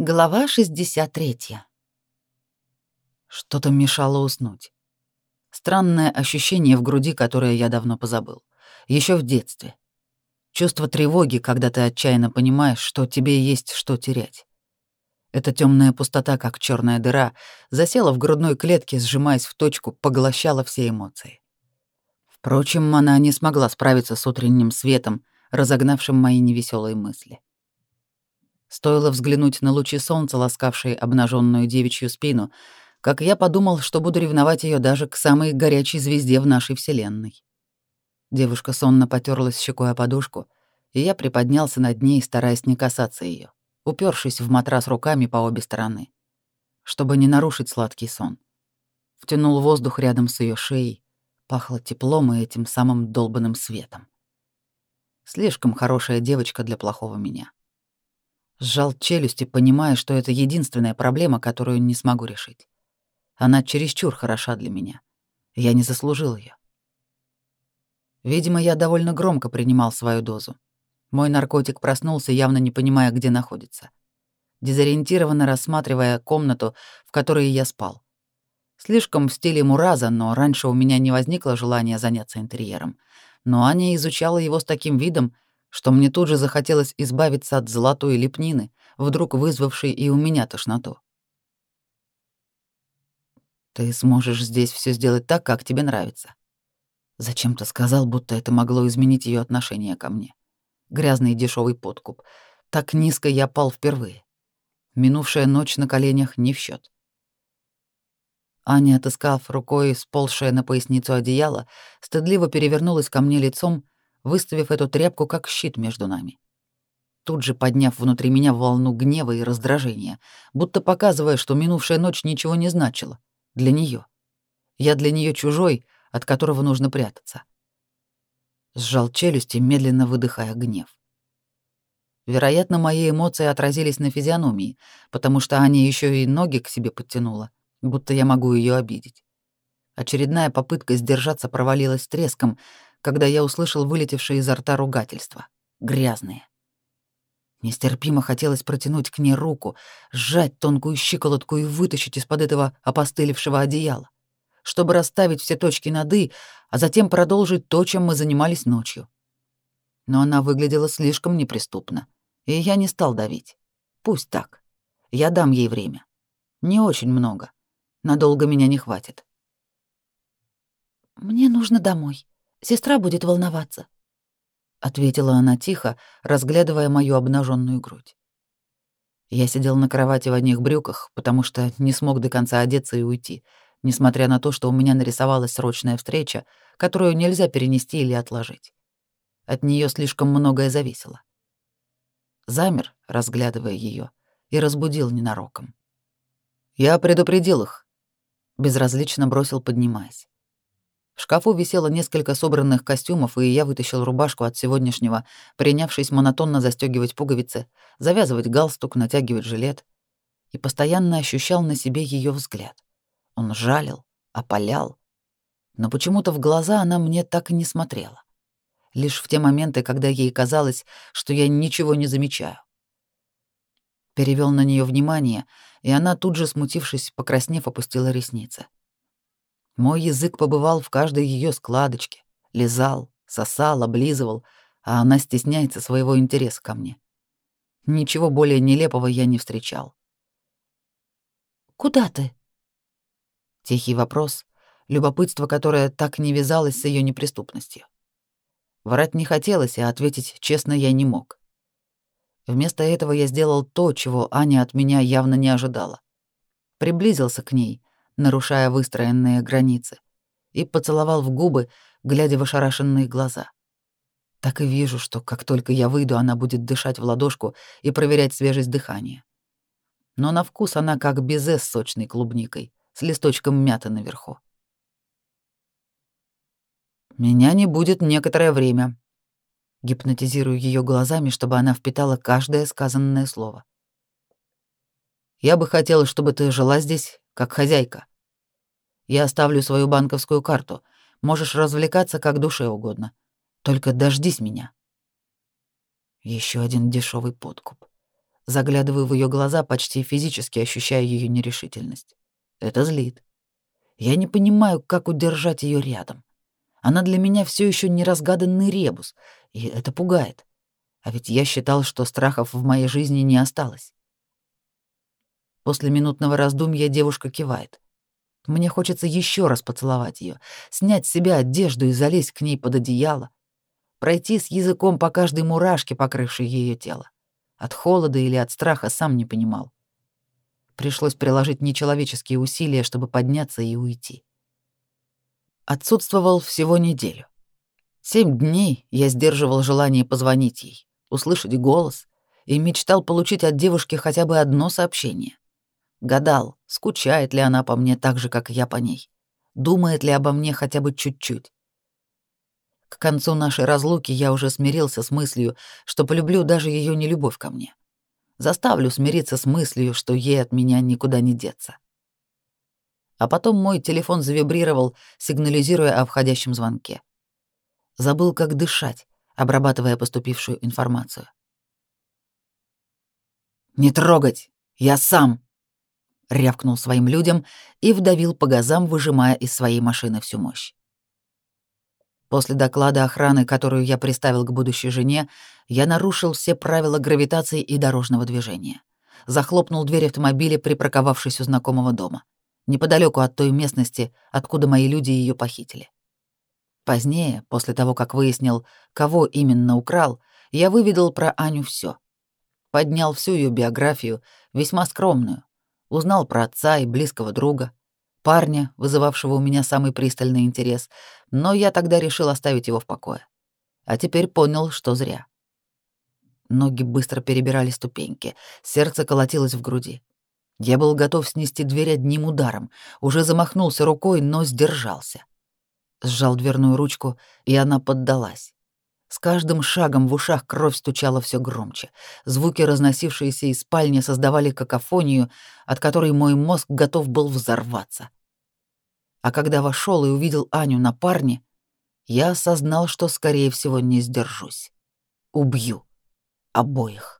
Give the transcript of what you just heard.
Глава 63. Что-то мешало уснуть. Странное ощущение в груди, которое я давно позабыл. Еще в детстве. Чувство тревоги, когда ты отчаянно понимаешь, что тебе есть что терять. Эта темная пустота, как черная дыра, засела в грудной клетке, сжимаясь в точку, поглощала все эмоции. Впрочем, она не смогла справиться с утренним светом, разогнавшим мои невеселые мысли. Стоило взглянуть на лучи солнца, ласкавшие обнаженную девичью спину, как я подумал, что буду ревновать ее даже к самой горячей звезде в нашей Вселенной. Девушка сонно потерлась щекой о подушку, и я приподнялся над ней, стараясь не касаться ее, упершись в матрас руками по обе стороны, чтобы не нарушить сладкий сон. Втянул воздух рядом с ее шеей, пахло теплом и этим самым долбанным светом. Слишком хорошая девочка для плохого меня сжал челюсти, понимая, что это единственная проблема, которую не смогу решить. Она чересчур хороша для меня. Я не заслужил ее. Видимо, я довольно громко принимал свою дозу. Мой наркотик проснулся, явно не понимая, где находится. Дезориентированно рассматривая комнату, в которой я спал. Слишком в стиле Мураза, но раньше у меня не возникло желания заняться интерьером. Но Аня изучала его с таким видом, что мне тут же захотелось избавиться от золотой лепнины, вдруг вызвавшей и у меня тошноту. «Ты сможешь здесь все сделать так, как тебе нравится». Зачем-то сказал, будто это могло изменить ее отношение ко мне. Грязный и дешевый подкуп. Так низко я пал впервые. Минувшая ночь на коленях не в счет. Аня, отыскав рукой сползшее на поясницу одеяло, стыдливо перевернулась ко мне лицом, выставив эту тряпку как щит между нами. Тут же подняв внутри меня волну гнева и раздражения, будто показывая, что минувшая ночь ничего не значила. Для нее. Я для нее чужой, от которого нужно прятаться. Сжал челюсти, медленно выдыхая гнев. Вероятно, мои эмоции отразились на физиономии, потому что Аня еще и ноги к себе подтянула, будто я могу ее обидеть. Очередная попытка сдержаться провалилась треском, когда я услышал вылетевшее изо рта ругательства. Грязные. Нестерпимо хотелось протянуть к ней руку, сжать тонкую щиколотку и вытащить из-под этого опостылевшего одеяла, чтобы расставить все точки над «и», а затем продолжить то, чем мы занимались ночью. Но она выглядела слишком неприступно, и я не стал давить. Пусть так. Я дам ей время. Не очень много. Надолго меня не хватит. «Мне нужно домой», Сестра будет волноваться», — ответила она тихо, разглядывая мою обнаженную грудь. Я сидел на кровати в одних брюках, потому что не смог до конца одеться и уйти, несмотря на то, что у меня нарисовалась срочная встреча, которую нельзя перенести или отложить. От нее слишком многое зависело. Замер, разглядывая ее, и разбудил ненароком. «Я предупредил их», — безразлично бросил, поднимаясь. В шкафу висело несколько собранных костюмов, и я вытащил рубашку от сегодняшнего, принявшись монотонно застегивать пуговицы, завязывать галстук, натягивать жилет. И постоянно ощущал на себе ее взгляд. Он жалил, опалял. Но почему-то в глаза она мне так и не смотрела. Лишь в те моменты, когда ей казалось, что я ничего не замечаю. Перевел на нее внимание, и она тут же, смутившись, покраснев, опустила ресницы. — мой язык побывал в каждой ее складочке, лизал, сосал, облизывал, а она стесняется своего интереса ко мне. Ничего более нелепого я не встречал. «Куда ты?» Тихий вопрос, любопытство, которое так не вязалось с ее неприступностью. Врать не хотелось, а ответить честно я не мог. Вместо этого я сделал то, чего Аня от меня явно не ожидала. Приблизился к ней, нарушая выстроенные границы, и поцеловал в губы, глядя в ошарашенные глаза. Так и вижу, что как только я выйду, она будет дышать в ладошку и проверять свежесть дыхания. Но на вкус она как безе с сочной клубникой, с листочком мяты наверху. «Меня не будет некоторое время», — гипнотизирую ее глазами, чтобы она впитала каждое сказанное слово. «Я бы хотела, чтобы ты жила здесь как хозяйка. Я оставлю свою банковскую карту. Можешь развлекаться как душе угодно. Только дождись меня. Еще один дешевый подкуп. Заглядываю в ее глаза, почти физически ощущая ее нерешительность. Это злит. Я не понимаю, как удержать ее рядом. Она для меня все еще неразгаданный ребус, и это пугает. А ведь я считал, что страхов в моей жизни не осталось. После минутного раздумья девушка кивает. Мне хочется еще раз поцеловать ее, снять с себя одежду и залезть к ней под одеяло, пройти с языком по каждой мурашке, покрывшей ее тело. От холода или от страха сам не понимал. Пришлось приложить нечеловеческие усилия, чтобы подняться и уйти. Отсутствовал всего неделю. Семь дней я сдерживал желание позвонить ей, услышать голос и мечтал получить от девушки хотя бы одно сообщение — Гадал, скучает ли она по мне так же, как я по ней. Думает ли обо мне хотя бы чуть-чуть. К концу нашей разлуки я уже смирился с мыслью, что полюблю даже ее нелюбовь ко мне. Заставлю смириться с мыслью, что ей от меня никуда не деться. А потом мой телефон завибрировал, сигнализируя о входящем звонке. Забыл, как дышать, обрабатывая поступившую информацию. «Не трогать! Я сам!» — рявкнул своим людям и вдавил по газам, выжимая из своей машины всю мощь. После доклада охраны, которую я приставил к будущей жене, я нарушил все правила гравитации и дорожного движения. Захлопнул дверь автомобиля, припарковавшись у знакомого дома, неподалеку от той местности, откуда мои люди ее похитили. Позднее, после того, как выяснил, кого именно украл, я выведал про Аню все. Поднял всю ее биографию, весьма скромную, узнал про отца и близкого друга, парня, вызывавшего у меня самый пристальный интерес, но я тогда решил оставить его в покое. А теперь понял, что зря. Ноги быстро перебирали ступеньки, сердце колотилось в груди. Я был готов снести дверь одним ударом, уже замахнулся рукой, но сдержался. Сжал дверную ручку, и она поддалась. С каждым шагом в ушах кровь стучала все громче. Звуки, разносившиеся из спальни, создавали какофонию, от которой мой мозг готов был взорваться. А когда вошел и увидел Аню на парне, я осознал, что, скорее всего, не сдержусь. Убью. Обоих.